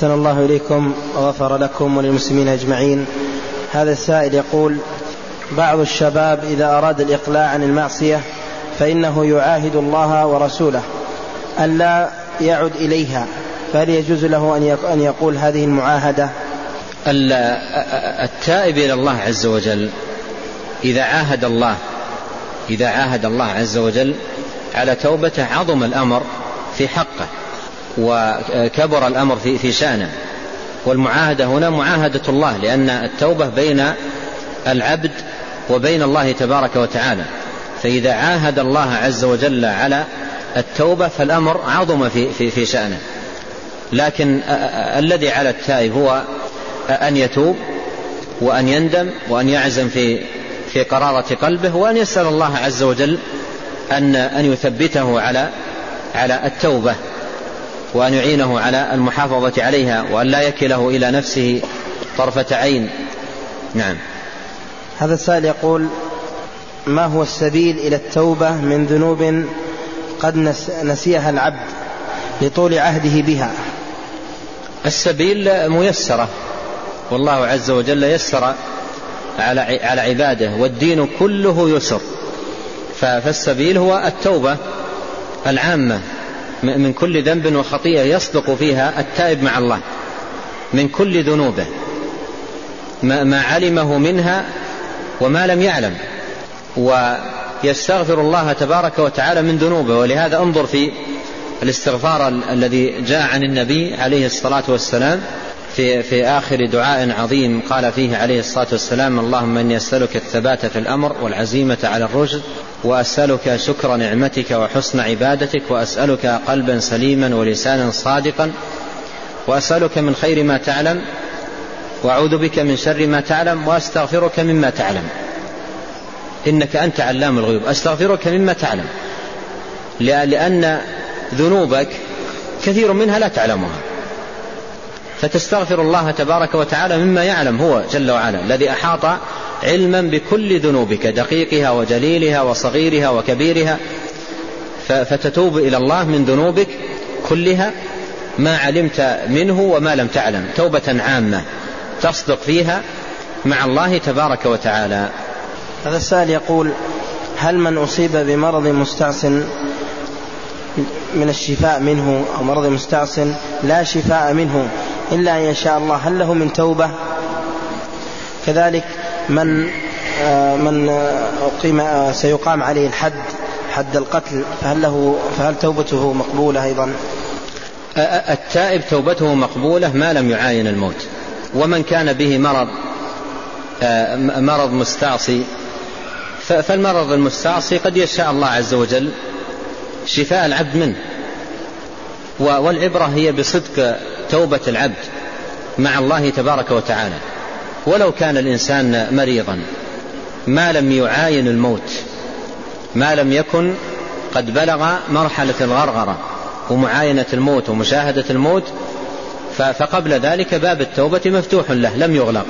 أحسن الله إليكم وغفر لكم وللمسلمين أجمعين. هذا السائل يقول بعض الشباب إذا أراد الإقلاع عن المعصية فإنه يعاهد الله ورسوله ألا يعد إليها فهل يجوز له أن يقول هذه المعاهدة؟ التائب إلى الله عز وجل إذا عاهد الله إذا عاهد الله عز وجل على توبته عظم الأمر في حقه. وكبر الأمر في, في شأنه. والمعاهدة هنا معاهدة الله لأن التوبة بين العبد وبين الله تبارك وتعالى. فإذا عاهد الله عز وجل على التوبة فالأمر عظم في, في, في شأنه. لكن الذي على التائب هو أن يتوب وأن يندم وأن يعزم في في قرارة قلبه وأن يسأل الله عز وجل أن أن يثبته على على التوبة. وأن يعينه على المحافظة عليها وأن لا يكله إلى نفسه طرفة عين. نعم. هذا السائل يقول ما هو السبيل إلى التوبة من ذنوب قد نسيها العبد لطول عهده بها؟ السبيل ميسرة. والله عز وجل يسر على على عباده والدين كله يسر. فالسبيل هو التوبة العامة. من كل ذنب وخطيئة يصدق فيها التائب مع الله. من كل ذنوبه. ما علمه منها وما لم يعلم. ويستغفر الله تبارك وتعالى من ذنوبه. ولهذا انظر في الاستغفار الذي جاء عن النبي عليه الصلاة والسلام في, في آخر دعاء عظيم قال فيه عليه الصلاة والسلام اللهم إني أسألك الثبات في الأمر والعزيمة على الرشد وأسألك شكر نعمتك وحسن عبادتك وأسألك قلبا سليما ولسانا صادقا وأسألك من خير ما تعلم وأعوذ بك من شر ما تعلم وأستغفرك مما تعلم. إنك أنت علام الغيوب. أستغفرك مما تعلم. لأن ذنوبك كثير منها لا تعلمها. فتستغفر الله تبارك وتعالى مما يعلم هو جل وعلا الذي أحاط علما بكل ذنوبك دقيقها وجليلها وصغيرها وكبيرها فتتوب إلى الله من ذنوبك كلها ما علمت منه وما لم تعلم توبة عامة تصدق فيها مع الله تبارك وتعالى. هذا السائل يقول هل من أصيب بمرض مستعصٍ من الشفاء منه أو مرض مستعصٍ لا شفاء منه إلا أن يشاء الله هل له من توبة؟ كذلك من آه، من أقيم آه، سيقام عليه الحد حد القتل فهل له فهل توبته مقبولة أيضا؟ التائب توبته مقبولة ما لم يعاين الموت. ومن كان به مرض آه، مرض مستعصي فالمرض المستعصي قد يشاء الله عز وجل شفاء العبد منه. والعبرة هي بصدق توبة العبد مع الله تبارك وتعالى. ولو كان الإنسان مريضا ما لم يعاين الموت ما لم يكن قد بلغ مرحلة الغرغرة ومعاينة الموت ومشاهدة الموت فقبل ذلك باب التوبة مفتوح له لم يغلق.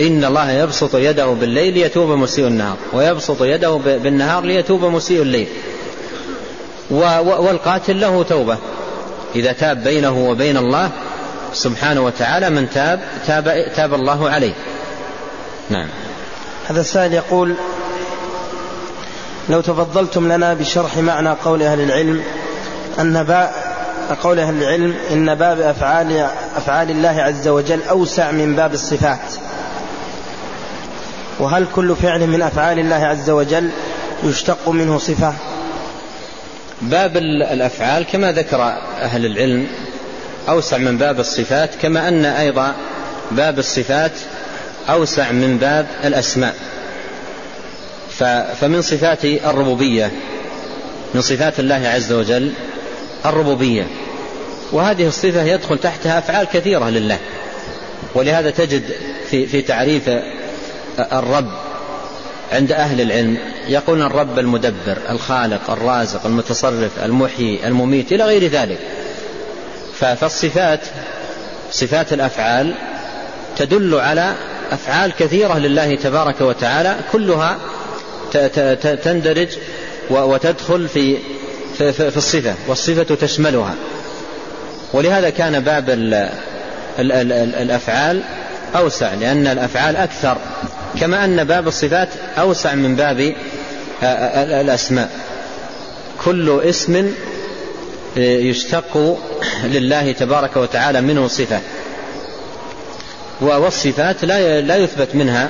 إن الله يبسط يده بالليل ليتوب مسيء النهار ويبسط يده بالنهار ليتوب مسيء الليل. والقاتل له توبة. إذا تاب بينه وبين الله سبحانه وتعالى من تاب تاب, تاب الله عليه. نعم. هذا السائل يقول لو تفضلتم لنا بشرح معنى قول أهل العلم أن باء قول أهل العلم إن باب أفعال أفعال الله عز وجل أوسع من باب الصفات. وهل كل فعل من أفعال الله عز وجل يشتق منه صفة؟ باب الأفعال كما ذكر أهل العلم أوسع من باب الصفات كما أن أيضا باب الصفات أوسع من باب الأسماء. فمن صفات الربوبية من صفات الله عز وجل الربوبية. وهذه الصفة يدخل تحتها أفعال كثيرة لله. ولهذا تجد في, في تعريف الرب عند أهل العلم يقولون الرب المدبر الخالق الرازق المتصرف المحيي المميت إلى غير ذلك. فالصفات صفات الأفعال تدل على أفعال كثيرة لله تبارك وتعالى كلها تندرج وتدخل في في الصفة والصفة تشملها. ولهذا كان باب الأفعال أوسع لأن الأفعال أكثر كما أن باب الصفات أوسع من باب الأسماء. كل اسم يشتق لله تبارك وتعالى منه صفة. والصفات لا لا يثبت منها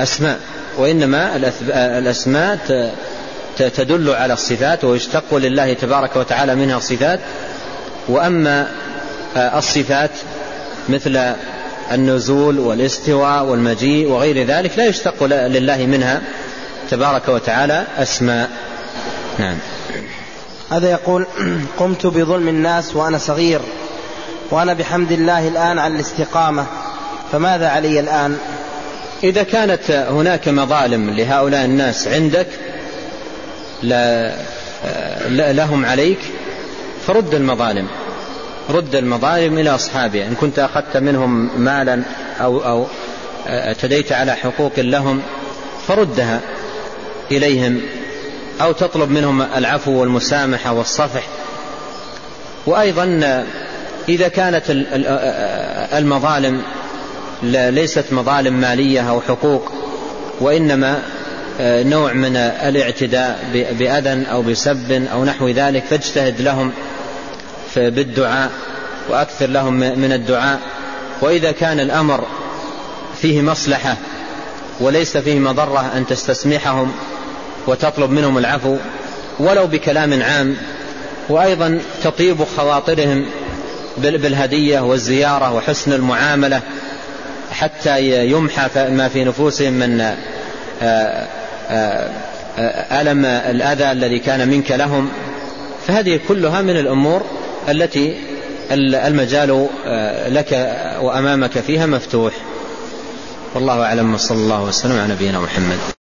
أسماء وإنما الأسماء تدل على الصفات ويشتق لله تبارك وتعالى منها صفات. وأما الصفات مثل النزول والاستواء والمجيء وغير ذلك لا يشتق لله منها تبارك وتعالى أسماء. نعم. هذا يقول قمت بظلم الناس وأنا صغير وأنا بحمد الله الآن على الاستقامة فماذا علي الآن؟ إذا كانت هناك مظالم لهؤلاء الناس عندك لا لهم عليك فرد المظالم رد المظالم إلى أصحابها إن كنت أخذت منهم مالا أو, أو اعتديت على حقوق لهم فردها إليهم. أو تطلب منهم العفو والمسامحة والصفح. وأيضا إذا كانت المظالم ليست مظالم مالية أو حقوق وإنما نوع من الاعتداء بأذى أو بسب أو نحو ذلك فاجتهد لهم بالدعاء وأكثر لهم من الدعاء. وإذا كان الأمر فيه مصلحة وليس فيه مضرة أن تستسمحهم وتطلب منهم العفو ولو بكلام عام وأيضا تطيب خواطرهم بالهدية والزيارة وحسن المعاملة حتى يمحى ما في نفوسهم من آه، آه، آه، ألم الأذى الذي كان منك لهم. فهذه كلها من الأمور التي المجال لك وأمامك فيها مفتوح. والله أعلم وصلى الله وسلم على نبينا محمد.